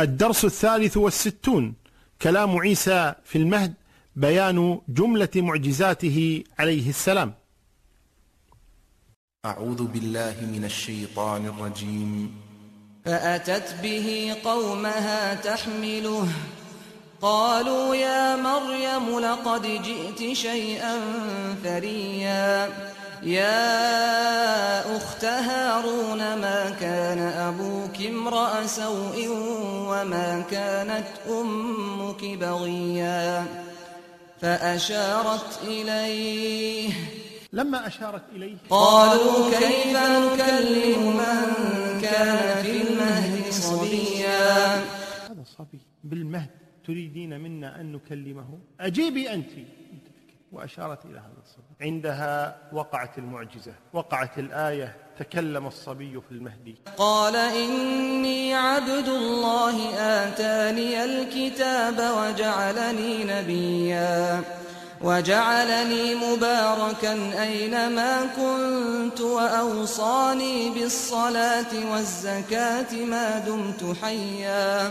الدرس الثالث والستون. كلام عيسى في المهد بيان جملة معجزاته عليه السلام. أعوذ بالله من الشيطان الرجيم. فأتت به قومها تحمله. قالوا يا مريم لقد جئت شيئا فريا. يا أخت هارون ما كان أبوك امرأ سوء وما كانت أمك بغيا؟ فأشارت إليه. لما أشارت إليه؟ قالوا كيف نكلم من كان في المهد صبيا؟ هذا صبي بالمهد تريدين منا أن نكلمه؟ أجيبي أنت. وأشارت إلى هذا الصبي عندها وقعت المعجزة وقعت الآية تكلم الصبي في المهدي. قال إني عبد الله آتاني الكتاب وجعلني نبيا. وجعلني مباركا أينما كنت وأوصاني بالصلاة والزكاة ما دمت حيا.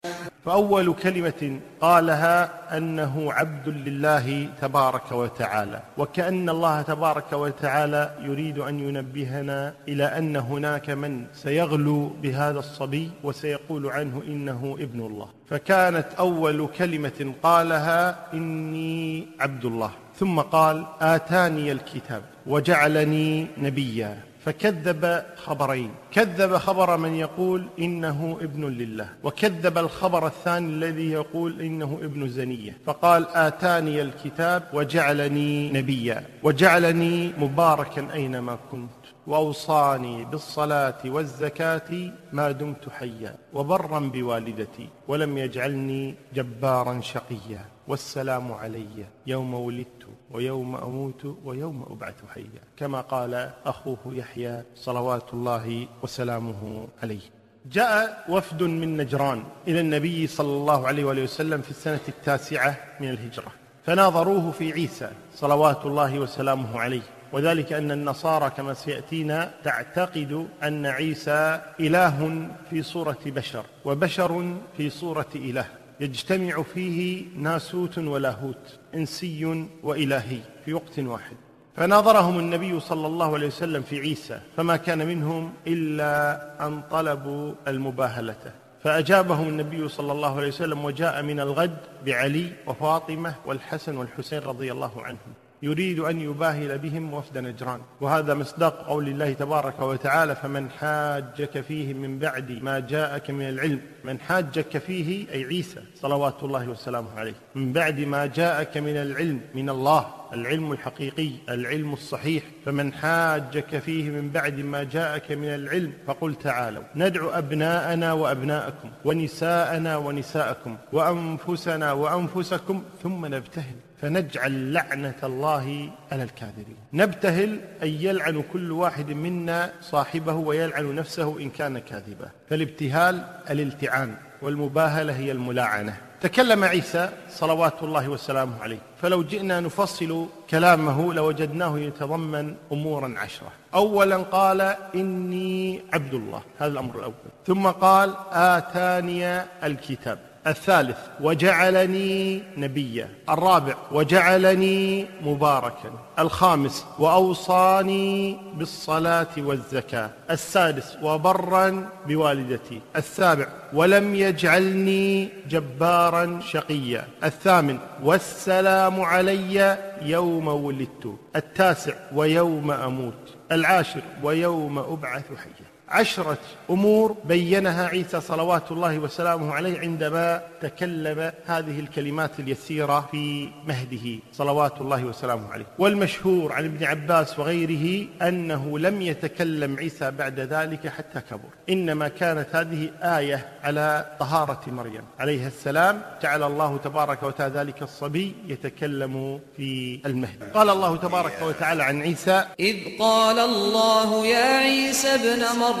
فأول كلمة قالها أنه عبد لله تبارك وتعالى وكأن الله تبارك وتعالى يريد أن ينبهنا إلى أن هناك من سيغلو بهذا الصبي وسيقول عنه إنه ابن الله. فكانت أول كلمة قالها إني عبد الله ثم قال آتاني الكتاب وجعلني نبيا. فكذب خبرين. كذب خبر من يقول إنه ابن لله وكذب الخبر الثاني الذي يقول إنه ابن زنية. فقال آتاني الكتاب وجعلني نبيا وجعلني مباركا أينما كنت. وأوصاني بالصلاة والزكاة ما دمت حيا وبرا بوالدتي ولم يجعلني جبارا شقيا والسلام علي يوم ولدت ويوم أموت ويوم أبعث حيا كما قال أخوه يحيى صلوات الله وسلامه عليه. جاء وفد من نجران إلى النبي صلى الله عليه وآله وسلم في السنة التاسعة من الهجرة. فناظروه في عيسى صلوات الله وسلامه عليه. وذلك أن النصارى كما سيأتينا تعتقد أن عيسى إله في صورة بشر وبشر في صورة إله يجتمع فيه ناسوت ولاهوت إنسي وإلهي في وقت واحد. فناظرهم النبي صلى الله عليه وسلم في عيسى فما كان منهم إلا أن طلبوا المباهلة. فأجابهم النبي صلى الله عليه وسلم وجاء من الغد بعلي وفاطمة والحسن والحسين رضي الله عنهم. يريد أن يباهل بهم وفد نجران. وهذا مصداق قول الله تبارك وتعالى فمن حاجك فيه من بعد ما جاءك من العلم. من حاجك فيه أي عيسى صلوات الله وسلامه عليه. من بعد ما جاءك من العلم من الله العلم الحقيقي العلم الصحيح. فمن حاجك فيه من بعد ما جاءك من العلم فقل تعالوا. ندعو أبناءنا وأبناءكم ونساءنا ونساءكم وأنفسنا وأنفسكم ثم نبتهل. فنجعل لعنة الله على الكاذبين نبتهل أي يلعن كل واحد منا صاحبه ويلعن نفسه إن كان كاذبا. فالابتهال الالتعان والمباهلة هي الملاعنة. تكلم عيسى صلوات الله وسلامه عليه. فلو جئنا نفصل كلامه لوجدناه يتضمن أمورا عشرة. أولا قال إني عبد الله. هذا الأمر الأول. ثم قال آتاني الكتاب. الثالث وجعلني نبيا. الرابع وجعلني مباركا. الخامس وأوصاني بالصلاة والزكاة. السادس وبرا بوالدتي. السابع ولم يجعلني جبارا شقيا. الثامن والسلام علي يوم ولدت. التاسع ويوم أموت. العاشر ويوم أبعث حيا. عشرة أمور بينها عيسى صلوات الله وسلامه عليه عندما تكلم هذه الكلمات اليسيرة في مهده صلوات الله وسلامه عليه. والمشهور عن ابن عباس وغيره أنه لم يتكلم عيسى بعد ذلك حتى كبر. إنما كانت هذه آية على طهارة مريم. عليها السلام جعل الله تبارك وتعالى ذلك الصبي يتكلم في المهد. قال الله تبارك وتعالى عن عيسى إذ قال الله يا عيسى ابن مريم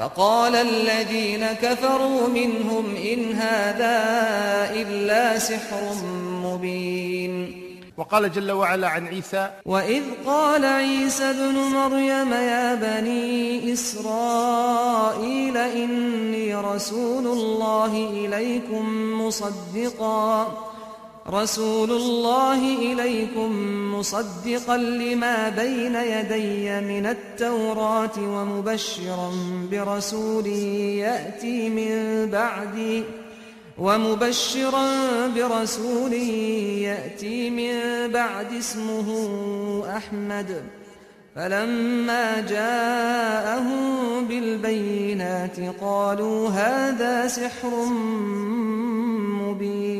فقال الذين كفروا منهم إن هذا إلا سحر مبين. وقال جل وعلا عن عيسى وإذ قال عيسى ابن مريم يا بني إسرائيل إني رسول الله إليكم مصدقا. رسول الله إليكم مصدقا لما بين يدي من التوراة ومبشرا برسول يأتي من بعدي ومبشرا برسول يأتي من بعد اسمه أحمد فلما جاءهم بالبينات قالوا هذا سحر مبين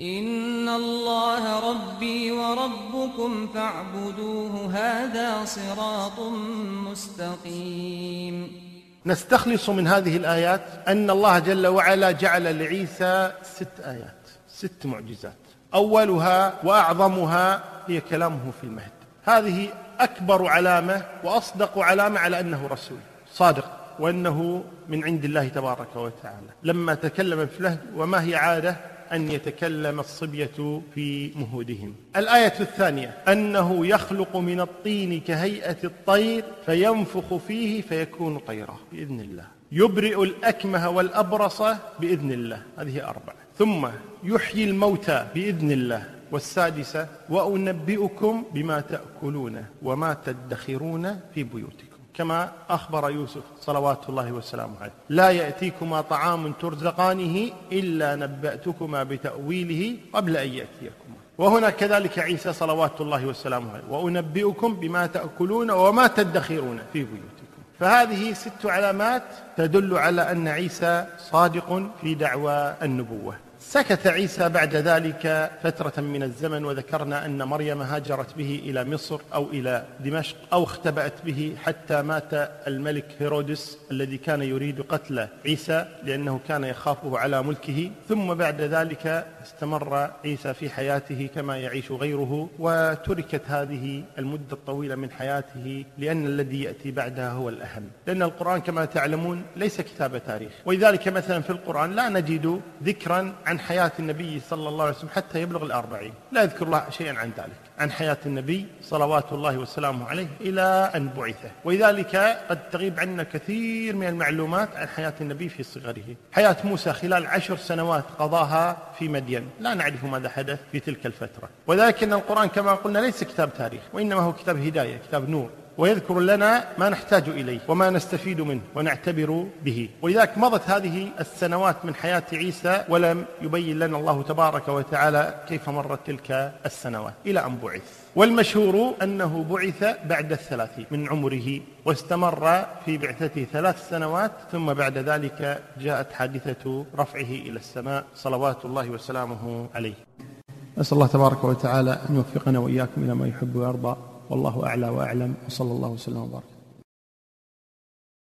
إن الله ربي وربكم فاعبدوه هذا صراط مستقيم. نستخلص من هذه الآيات أن الله جل وعلا جعل لعيسى ست آيات ست معجزات. أولها وأعظمها هي كلامه في المهد. هذه أكبر علامة وأصدق علامة على أنه رسول صادق وأنه من عند الله تبارك وتعالى. لما تكلم في المهد وما هي عادة أن يتكلم الصبية في مهودهم. الآية الثانية أنه يخلق من الطين كهيئة الطير فينفخ فيه فيكون طيرا بإذن الله. يبرئ الأكمه والأبرص بإذن الله. هذه أربعة. ثم يحيي الموتى بإذن الله. والسادسة وأنبئكم بما تأكلون وما تدخرون في بيوتكم. كما أخبر يوسف صلوات الله وسلامه عليه. لا يأتيكما طعام ترزقانه إلا نبأتكما بتأويله قبل أن يأتيكما. وهنا كذلك عيسى صلوات الله وسلامه عليه. وأنبئكم بما تأكلون وما تدخرون في بيوتكم. فهذه ست علامات تدل على أن عيسى صادق في دعوى النبوة. سكت عيسى بعد ذلك فترة من الزمن وذكرنا أن مريم هاجرت به إلى مصر أو إلى دمشق أو اختبأت به حتى مات الملك هيرودس الذي كان يريد قتل عيسى لأنه كان يخافه على ملكه. ثم بعد ذلك استمر عيسى في حياته كما يعيش غيره وتركت هذه المدة الطويلة من حياته لأن الذي يأتي بعدها هو الأهم. لأن القرآن كما تعلمون ليس كتاب تاريخ. ولذلك مثلا في القرآن لا نجد ذكرا عن عن حياة النبي صلى الله عليه وسلم حتى يبلغ الأربعين. لا يذكر الله شيئا عن ذلك. عن حياة النبي صلوات الله وسلامه عليه إلى أن بعثه. ولذلك قد تغيب عنا كثير من المعلومات عن حياة النبي في صغره. حياة موسى خلال عشر سنوات قضاها في مدين. لا نعرف ماذا حدث في تلك الفترة. ولكن القرآن كما قلنا ليس كتاب تاريخ وإنما هو كتاب هداية كتاب نور. ويذكر لنا ما نحتاج إليه وما نستفيد منه ونعتبر به. ولذلك مضت هذه السنوات من حياة عيسى ولم يبين لنا الله تبارك وتعالى كيف مرت تلك السنوات إلى أن بعث. والمشهور أنه بعث بعد الثلاثين من عمره واستمر في بعثته ثلاث سنوات ثم بعد ذلك جاءت حادثة رفعه إلى السماء صلوات الله وسلامه عليه. نسال الله تبارك وتعالى أن يوفقنا وإياكم إلى ما يحب ويرضى. والله أعلى وأعلم وصلى الله وسلم وبارك.